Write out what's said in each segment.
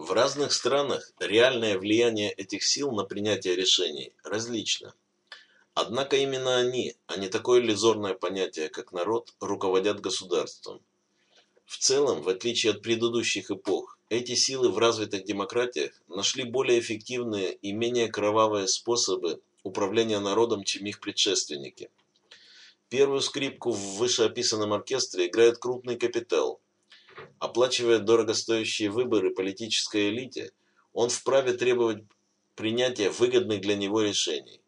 В разных странах реальное влияние этих сил на принятие решений различно. Однако именно они, а не такое иллюзорное понятие, как народ, руководят государством. В целом, в отличие от предыдущих эпох, эти силы в развитых демократиях нашли более эффективные и менее кровавые способы управления народом, чем их предшественники. Первую скрипку в вышеописанном оркестре играет крупный капитал. Оплачивая дорогостоящие выборы политической элите, он вправе требовать принятия выгодных для него решений.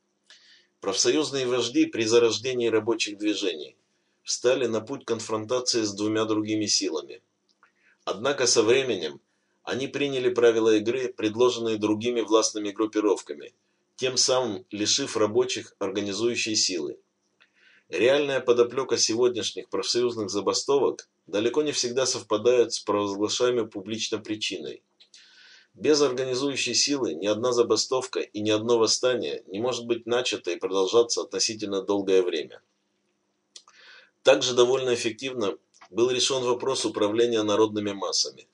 Профсоюзные вожди при зарождении рабочих движений встали на путь конфронтации с двумя другими силами. Однако со временем они приняли правила игры, предложенные другими властными группировками, тем самым лишив рабочих организующей силы. Реальная подоплека сегодняшних профсоюзных забастовок далеко не всегда совпадает с провозглашаемой публично причиной. Без организующей силы ни одна забастовка и ни одно восстание не может быть начато и продолжаться относительно долгое время. Также довольно эффективно был решен вопрос управления народными массами.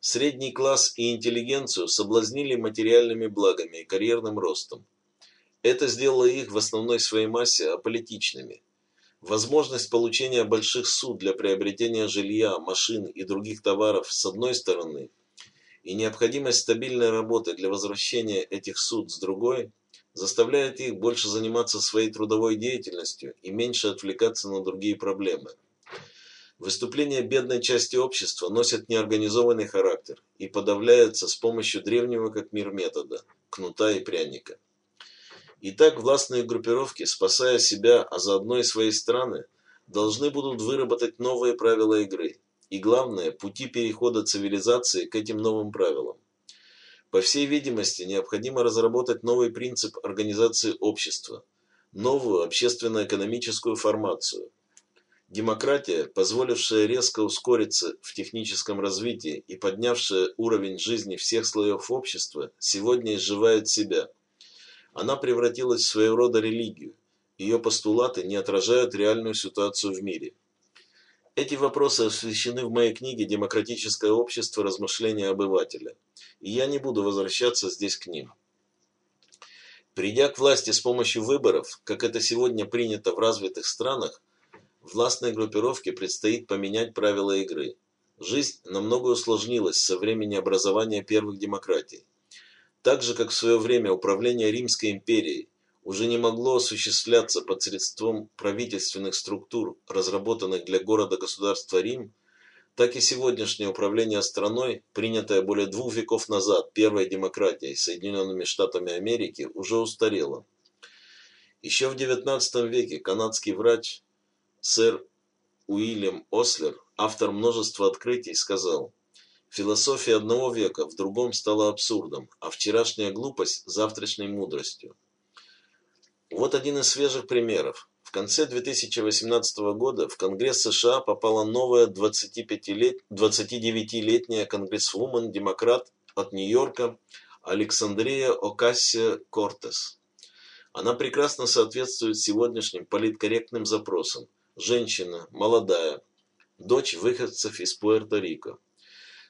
Средний класс и интеллигенцию соблазнили материальными благами и карьерным ростом. Это сделало их в основной своей массе аполитичными. Возможность получения больших суд для приобретения жилья, машин и других товаров с одной стороны и необходимость стабильной работы для возвращения этих суд с другой заставляет их больше заниматься своей трудовой деятельностью и меньше отвлекаться на другие проблемы. Выступления бедной части общества носят неорганизованный характер и подавляются с помощью древнего как мир метода – кнута и пряника. Итак, властные группировки, спасая себя, а заодно и свои страны, должны будут выработать новые правила игры и, главное, пути перехода цивилизации к этим новым правилам. По всей видимости, необходимо разработать новый принцип организации общества, новую общественно-экономическую формацию – Демократия, позволившая резко ускориться в техническом развитии и поднявшая уровень жизни всех слоев общества, сегодня изживает себя. Она превратилась в своего рода религию. Ее постулаты не отражают реальную ситуацию в мире. Эти вопросы освещены в моей книге «Демократическое общество. Размышления обывателя», и я не буду возвращаться здесь к ним. Придя к власти с помощью выборов, как это сегодня принято в развитых странах, Властной группировке предстоит поменять правила игры. Жизнь намного усложнилась со времени образования первых демократий. Так же, как в свое время управление Римской империей уже не могло осуществляться под средством правительственных структур, разработанных для города-государства Рим, так и сегодняшнее управление страной, принятое более двух веков назад первой демократией Соединенными Штатами Америки, уже устарело. Еще в XIX веке канадский врач Сэр Уильям Ослер, автор множества открытий, сказал, «Философия одного века в другом стала абсурдом, а вчерашняя глупость – завтрашней мудростью». Вот один из свежих примеров. В конце 2018 года в Конгресс США попала новая 29-летняя конгрессвумен-демократ от Нью-Йорка Александрия Окассия-Кортес. Она прекрасно соответствует сегодняшним политкорректным запросам – женщина, молодая, дочь выходцев из Пуэрто-Рико.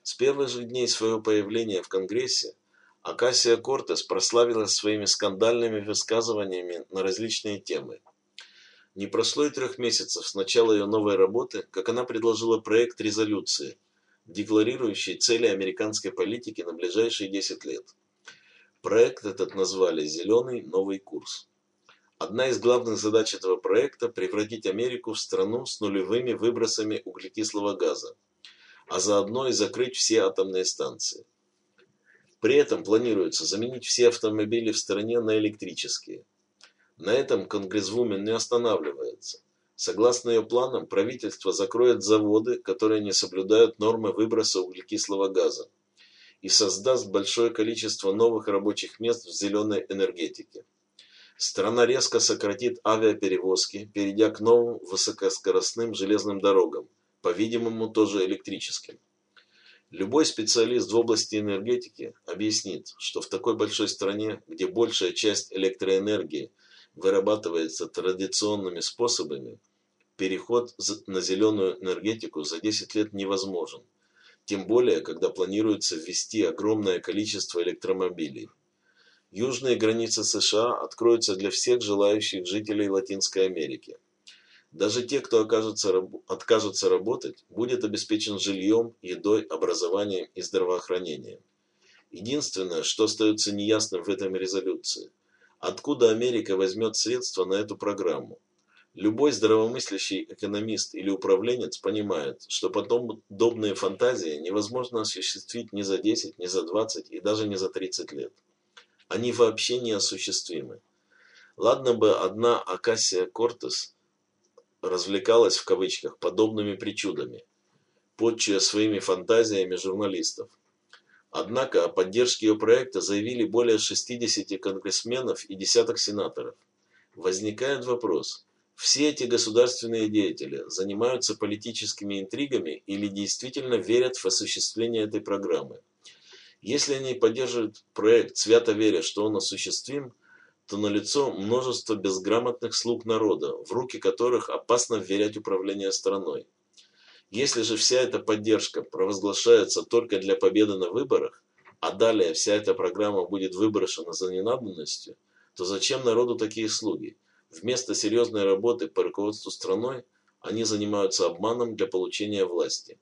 С первых же дней своего появления в Конгрессе Акасия Кортес прославилась своими скандальными высказываниями на различные темы. Не прошло и трех месяцев с начала ее новой работы, как она предложила проект резолюции, декларирующий цели американской политики на ближайшие 10 лет. Проект этот назвали «Зеленый новый курс». Одна из главных задач этого проекта – превратить Америку в страну с нулевыми выбросами углекислого газа, а заодно и закрыть все атомные станции. При этом планируется заменить все автомобили в стране на электрические. На этом Конгрессвумен не останавливается. Согласно ее планам, правительство закроет заводы, которые не соблюдают нормы выброса углекислого газа, и создаст большое количество новых рабочих мест в зеленой энергетике. Страна резко сократит авиаперевозки, перейдя к новым высокоскоростным железным дорогам, по-видимому, тоже электрическим. Любой специалист в области энергетики объяснит, что в такой большой стране, где большая часть электроэнергии вырабатывается традиционными способами, переход на зеленую энергетику за 10 лет невозможен. тем более, когда планируется ввести огромное количество электромобилей. Южные границы США откроются для всех желающих жителей Латинской Америки. Даже те, кто окажется, откажется работать, будет обеспечен жильем, едой, образованием и здравоохранением. Единственное, что остается неясным в этом резолюции, откуда Америка возьмет средства на эту программу. Любой здравомыслящий экономист или управленец понимает, что подобные фантазии невозможно осуществить ни за 10, ни за 20 и даже не за 30 лет. Они вообще неосуществимы. Ладно бы одна Акасия Кортес развлекалась в кавычках подобными причудами, подчуя своими фантазиями журналистов. Однако о поддержке ее проекта заявили более 60 конгрессменов и десяток сенаторов. Возникает вопрос – все эти государственные деятели занимаются политическими интригами или действительно верят в осуществление этой программы. Если они поддерживают проект, свято веря, что он осуществим, то налицо множество безграмотных слуг народа, в руки которых опасно вверять управление страной. Если же вся эта поддержка провозглашается только для победы на выборах, а далее вся эта программа будет выброшена за ненадобностью, то зачем народу такие слуги? Вместо серьезной работы по руководству страной, они занимаются обманом для получения власти.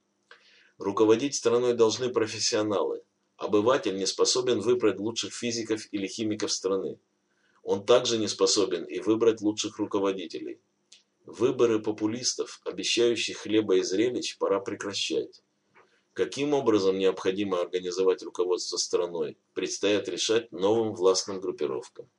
Руководить страной должны профессионалы. Обыватель не способен выбрать лучших физиков или химиков страны. Он также не способен и выбрать лучших руководителей. Выборы популистов, обещающих хлеба и зрелищ, пора прекращать. Каким образом необходимо организовать руководство страной, предстоит решать новым властным группировкам.